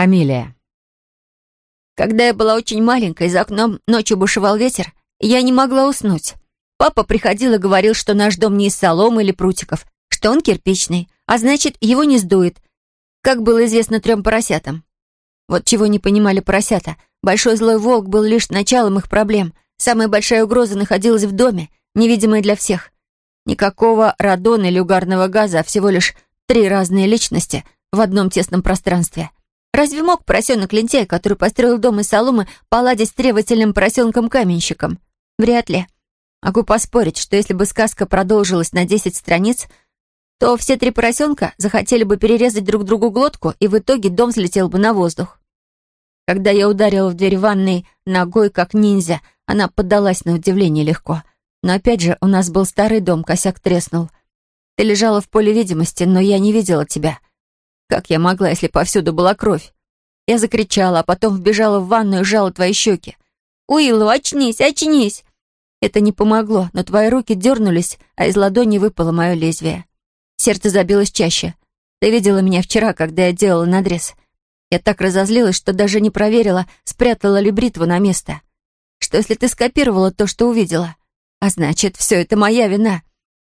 Амилия. Когда я была очень маленькой, за окном ночью бушевал ветер, я не могла уснуть. Папа приходил и говорил, что наш дом не из соломы или прутиков, что он кирпичный, а значит, его не сдует, как было известно трем поросятам. Вот чего не понимали поросята. Большой злой волк был лишь началом их проблем. Самая большая угроза находилась в доме, невидимая для всех. Никакого радона или угарного газа, а всего лишь три разные личности в одном тесном пространстве — Разве мог поросенок-лентяй, который построил дом из соломы, поладить с требовательным поросенком-каменщиком? Вряд ли. Могу поспорить, что если бы сказка продолжилась на 10 страниц, то все три поросенка захотели бы перерезать друг другу глотку, и в итоге дом взлетел бы на воздух. Когда я ударила в дверь ванной ногой, как ниндзя, она поддалась на удивление легко. Но опять же, у нас был старый дом, косяк треснул. Ты лежала в поле видимости, но я не видела тебя. Как я могла, если повсюду была кровь? Я закричала, а потом вбежала в ванную и жала твои щеки. «Уиллу, очнись, очнись!» Это не помогло, но твои руки дернулись, а из ладони выпало мое лезвие. Сердце забилось чаще. Ты видела меня вчера, когда я делала надрез. Я так разозлилась, что даже не проверила, спрятала ли бритву на место. Что если ты скопировала то, что увидела? А значит, все это моя вина.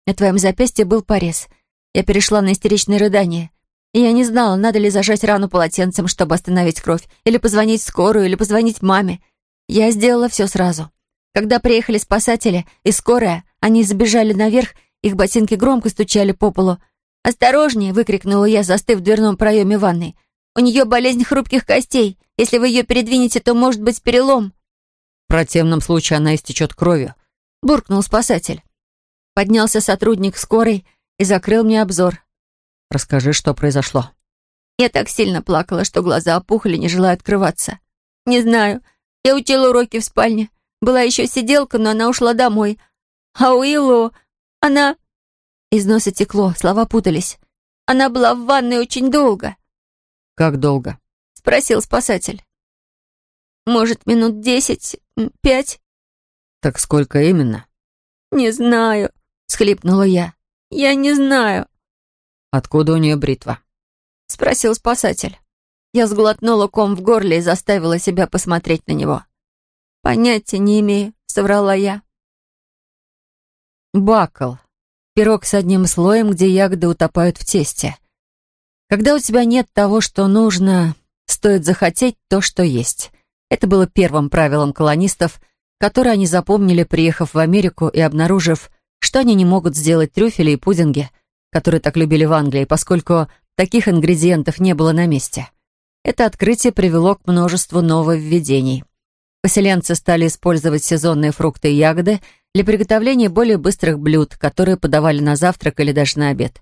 На твоем запястье был порез. Я перешла на истеричное рыдание. Я не знала, надо ли зажать рану полотенцем, чтобы остановить кровь, или позвонить скорую, или позвонить маме. Я сделала все сразу. Когда приехали спасатели и скорая, они забежали наверх, их ботинки громко стучали по полу. «Осторожнее!» — выкрикнула я, застыв в дверном проеме ванной. «У нее болезнь хрупких костей. Если вы ее передвинете, то может быть перелом». «В противном случае она истечет кровью», — буркнул спасатель. Поднялся сотрудник скорой и закрыл мне обзор. Расскажи, что произошло». Я так сильно плакала, что глаза опухли, не желая открываться. «Не знаю. Я учила уроки в спальне. Была еще сиделка, но она ушла домой. А Уиллу... Она...» Из носа текло, слова путались. «Она была в ванной очень долго». «Как долго?» — спросил спасатель. «Может, минут десять, пять?» «Так сколько именно?» «Не знаю», — схлипнула я. «Я не знаю». «Откуда у нее бритва?» — спросил спасатель. Я сглотнула ком в горле и заставила себя посмотреть на него. «Понятия не имею», — соврала я. Бакл, Пирог с одним слоем, где ягоды утопают в тесте. Когда у тебя нет того, что нужно, стоит захотеть то, что есть. Это было первым правилом колонистов, которое они запомнили, приехав в Америку и обнаружив, что они не могут сделать трюфели и пудинги — которые так любили в Англии, поскольку таких ингредиентов не было на месте. Это открытие привело к множеству нововведений. Поселенцы стали использовать сезонные фрукты и ягоды для приготовления более быстрых блюд, которые подавали на завтрак или даже на обед.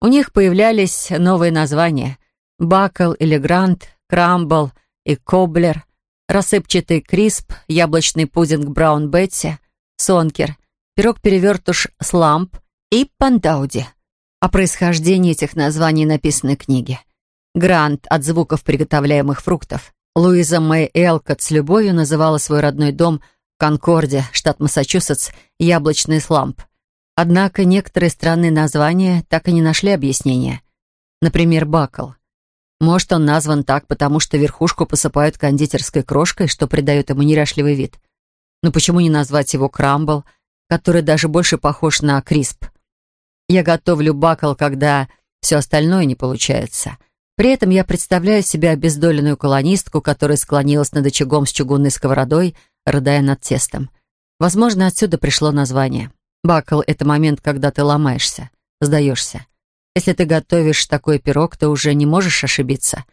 У них появлялись новые названия – бакл или грант, крамбл и коблер, рассыпчатый крисп, яблочный пудинг браун бетти, сонкер, пирог-перевертыш с ламп и пандауди – о происхождении этих названий написаны книги. Грант от звуков приготовляемых фруктов. Луиза Мэй Элкот с любовью называла свой родной дом в Конкорде, штат Массачусетс, яблочный сламп. Однако некоторые странные названия так и не нашли объяснения. Например, бакал. Может, он назван так, потому что верхушку посыпают кондитерской крошкой, что придает ему неряшливый вид. Но почему не назвать его крамбл, который даже больше похож на крисп? Я готовлю бакал, когда все остальное не получается. При этом я представляю себя обездоленную колонистку, которая склонилась над очагом с чугунной сковородой, рыдая над тестом. Возможно, отсюда пришло название. Бакал — это момент, когда ты ломаешься, сдаешься. Если ты готовишь такой пирог, то уже не можешь ошибиться.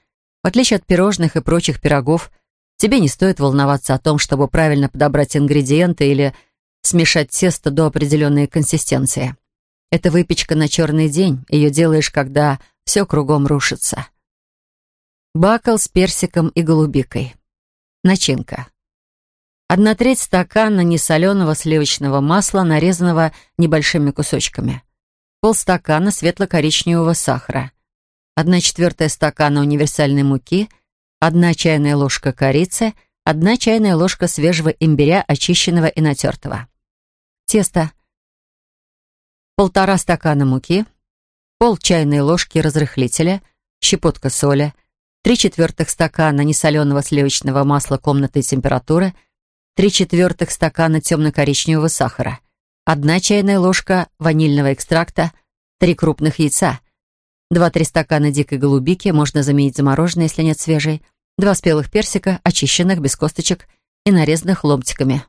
В отличие от пирожных и прочих пирогов, тебе не стоит волноваться о том, чтобы правильно подобрать ингредиенты или смешать тесто до определенной консистенции. Это выпечка на черный день. Ее делаешь, когда все кругом рушится. Бакал с персиком и голубикой. Начинка. Одна треть стакана несоленого сливочного масла, нарезанного небольшими кусочками. Полстакана светло-коричневого сахара. Одна четвертая стакана универсальной муки. Одна чайная ложка корицы. Одна чайная ложка свежего имбиря, очищенного и натертого. Тесто полтора стакана муки, пол чайной ложки разрыхлителя, щепотка соли, три четвертых стакана несоленого сливочного масла комнатной температуры, три четвертых стакана темно-коричневого сахара, одна чайная ложка ванильного экстракта, три крупных яйца, два-три стакана дикой голубики, можно заменить замороженной, если нет свежей, два спелых персика, очищенных, без косточек и нарезанных ломтиками.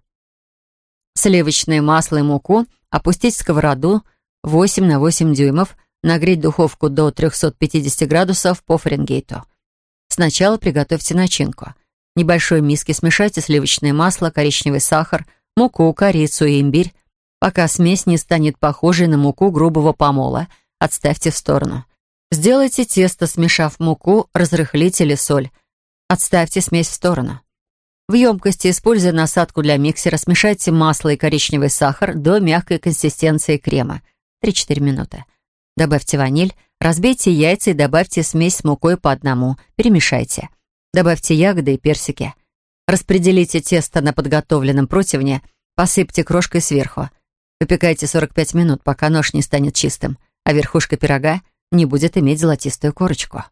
Сливочное масло и муку опустить в сковороду, 8 на 8 дюймов, нагреть духовку до 350 градусов по Фаренгейту. Сначала приготовьте начинку. В небольшой миске смешайте сливочное масло, коричневый сахар, муку, корицу и имбирь. Пока смесь не станет похожей на муку грубого помола, отставьте в сторону. Сделайте тесто, смешав муку, разрыхлитель и соль. Отставьте смесь в сторону. В емкости, используя насадку для миксера, смешайте масло и коричневый сахар до мягкой консистенции крема. 3-4 минуты. Добавьте ваниль, разбейте яйца и добавьте смесь с мукой по одному, перемешайте. Добавьте ягоды и персики. Распределите тесто на подготовленном противне, посыпьте крошкой сверху. Выпекайте 45 минут, пока нож не станет чистым, а верхушка пирога не будет иметь золотистую корочку.